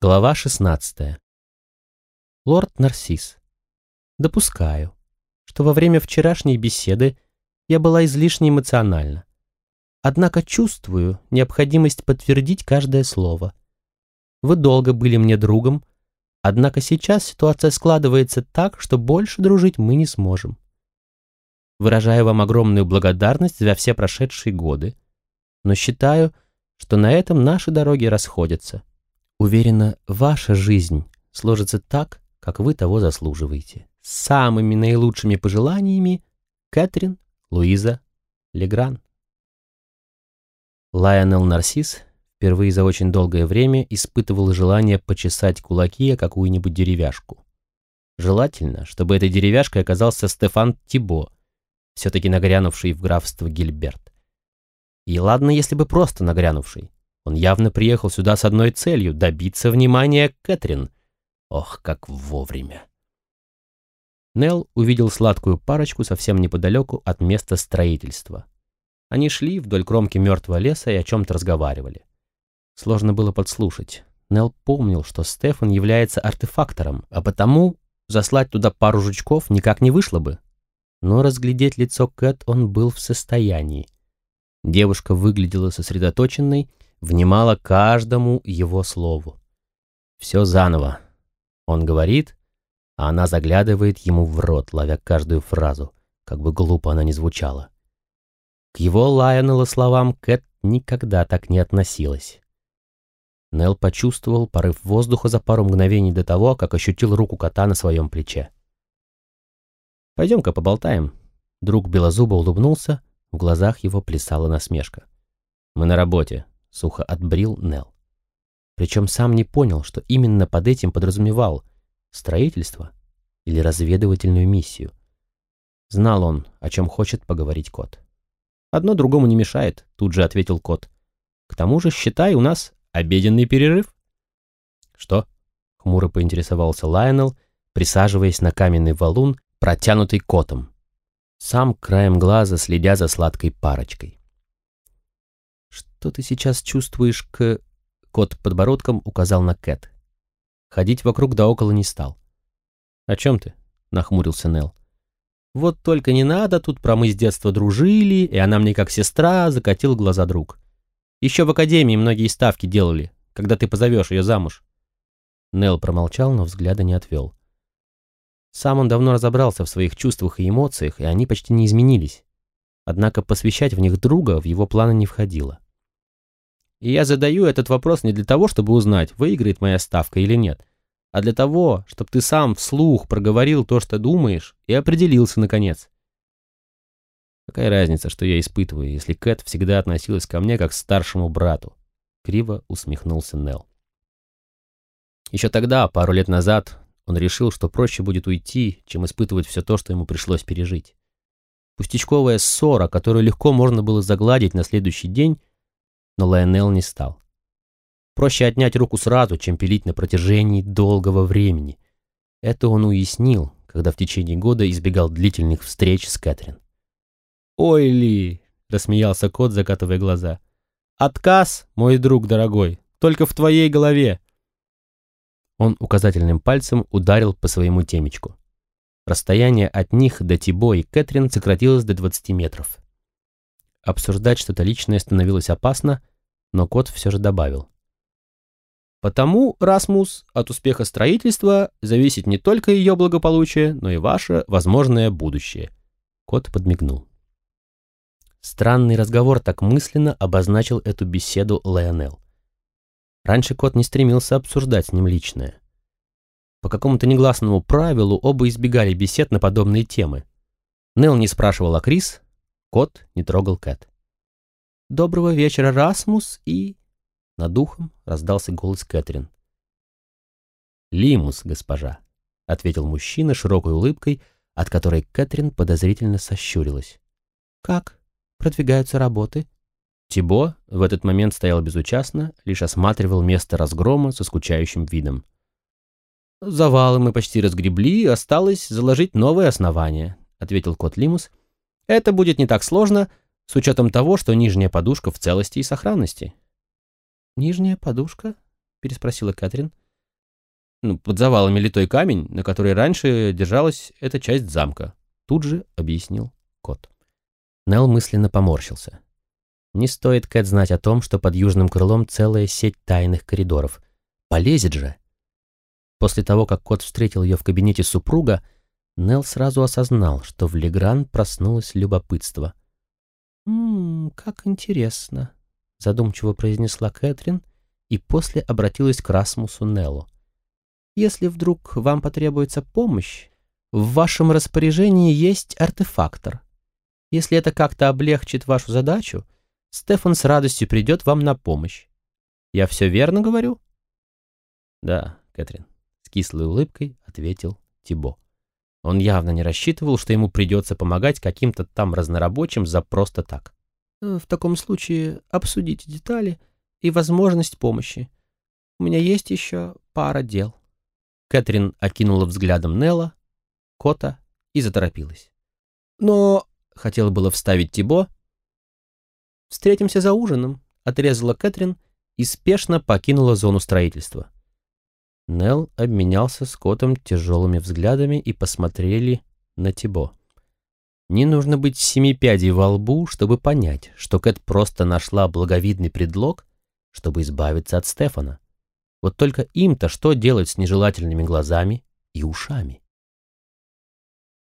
Глава 16. Лорд Нарсис. Допускаю, что во время вчерашней беседы я была излишне эмоциональна. Однако чувствую необходимость подтвердить каждое слово. Вы долго были мне другом, однако сейчас ситуация складывается так, что больше дружить мы не сможем. Выражаю вам огромную благодарность за все прошедшие годы, но считаю, что на этом наши дороги расходятся. Уверена, ваша жизнь сложится так, как вы того заслуживаете. С самыми наилучшими пожеланиями, Кэтрин Луиза Легран. Лайонел Нарсис впервые за очень долгое время испытывал желание почесать кулаки о какую-нибудь деревяшку. Желательно, чтобы этой деревяшкой оказался Стефан Тибо, все-таки нагрянувший в графство Гильберт. И ладно, если бы просто нагрянувший. Он явно приехал сюда с одной целью — добиться внимания Кэтрин. Ох, как вовремя. Нелл увидел сладкую парочку совсем неподалеку от места строительства. Они шли вдоль кромки мертвого леса и о чем-то разговаривали. Сложно было подслушать. Нелл помнил, что Стефан является артефактором, а потому заслать туда пару жучков никак не вышло бы. Но разглядеть лицо Кэт он был в состоянии. Девушка выглядела сосредоточенной внимала каждому его слову. Все заново. Он говорит, а она заглядывает ему в рот, ловя каждую фразу, как бы глупо она ни звучала. К его Лайонелла словам Кэт никогда так не относилась. Нел почувствовал порыв воздуха за пару мгновений до того, как ощутил руку кота на своем плече. «Пойдем-ка поболтаем». Друг Белозуба улыбнулся, в глазах его плясала насмешка. «Мы на работе сухо отбрил Нел. Причем сам не понял, что именно под этим подразумевал строительство или разведывательную миссию. Знал он, о чем хочет поговорить кот. «Одно другому не мешает», — тут же ответил кот. «К тому же, считай, у нас обеденный перерыв». «Что?» — хмуро поинтересовался Лайонел, присаживаясь на каменный валун, протянутый котом. Сам краем глаза следя за сладкой парочкой. «Что ты сейчас чувствуешь к...» Кот подбородком указал на Кэт. Ходить вокруг да около не стал. «О чем ты?» — нахмурился Нел. «Вот только не надо, тут про мы с детства дружили, и она мне как сестра», — закатил глаза друг. «Еще в академии многие ставки делали, когда ты позовешь ее замуж». Нел промолчал, но взгляда не отвел. Сам он давно разобрался в своих чувствах и эмоциях, и они почти не изменились. Однако посвящать в них друга в его планы не входило. И я задаю этот вопрос не для того, чтобы узнать, выиграет моя ставка или нет, а для того, чтобы ты сам вслух проговорил то, что думаешь, и определился наконец. Какая разница, что я испытываю, если Кэт всегда относилась ко мне как к старшему брату? Криво усмехнулся Нел. Еще тогда, пару лет назад, он решил, что проще будет уйти, чем испытывать все то, что ему пришлось пережить. Пустячковая ссора, которую легко можно было загладить на следующий день, но Лайонел не стал. Проще отнять руку сразу, чем пилить на протяжении долгого времени. Это он уяснил, когда в течение года избегал длительных встреч с Кэтрин. «Ой, Ли!» — рассмеялся кот, закатывая глаза. «Отказ, мой друг дорогой, только в твоей голове!» Он указательным пальцем ударил по своему темечку. Расстояние от них до Тибо и Кэтрин сократилось до 20 метров. Обсуждать что-то личное становилось опасно, но кот все же добавил. Потому, Расмус, от успеха строительства зависит не только ее благополучие, но и ваше возможное будущее. Кот подмигнул. Странный разговор так мысленно обозначил эту беседу Леонел. Раньше кот не стремился обсуждать с ним личное. По какому-то негласному правилу оба избегали бесед на подобные темы. Нел не спрашивал о Крис, кот не трогал Кэт. «Доброго вечера, Расмус и...» Над духом раздался голос Кэтрин. «Лимус, госпожа», — ответил мужчина широкой улыбкой, от которой Кэтрин подозрительно сощурилась. «Как? Продвигаются работы?» Тибо в этот момент стоял безучастно, лишь осматривал место разгрома со скучающим видом. «Завалы мы почти разгребли, осталось заложить новое основание», — ответил кот Лимус. «Это будет не так сложно, с учетом того, что нижняя подушка в целости и сохранности. «Нижняя подушка?» — переспросила Кэтрин. ну, под завалами литой камень, на который раньше держалась эта часть замка. Тут же объяснил кот. Нел мысленно поморщился. Не стоит Кэт знать о том, что под южным крылом целая сеть тайных коридоров. Полезет же. После того, как кот встретил ее в кабинете супруга, Нел сразу осознал, что в Легран проснулось любопытство. «Ммм, как интересно», — задумчиво произнесла Кэтрин и после обратилась к Расмусу Неллу. «Если вдруг вам потребуется помощь, в вашем распоряжении есть артефактор. Если это как-то облегчит вашу задачу, Стефан с радостью придет вам на помощь. Я все верно говорю?» «Да, Кэтрин», — с кислой улыбкой ответил Тибо. Он явно не рассчитывал, что ему придется помогать каким-то там разнорабочим за просто так. «В таком случае обсудите детали и возможность помощи. У меня есть еще пара дел». Кэтрин окинула взглядом Нелла, Кота и заторопилась. «Но...» — хотела было вставить Тибо. «Встретимся за ужином», — отрезала Кэтрин и спешно покинула зону строительства. Нелл обменялся с Котом тяжелыми взглядами и посмотрели на Тибо. Не нужно быть семи пядей во лбу, чтобы понять, что Кэт просто нашла благовидный предлог, чтобы избавиться от Стефана. Вот только им-то что делать с нежелательными глазами и ушами?